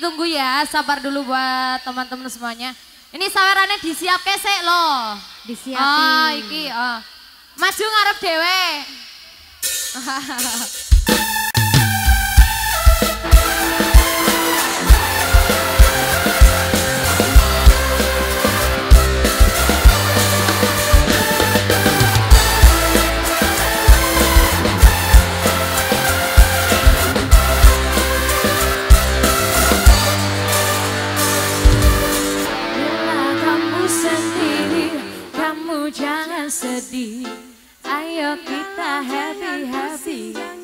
ditunggu ya, sabar dulu buat teman-teman semuanya. Ini sawerannya disiap kesek loh. Disiapin. Ah, iki, ah. Maju ngarep dewe. sedih. Ayo kita happy happy.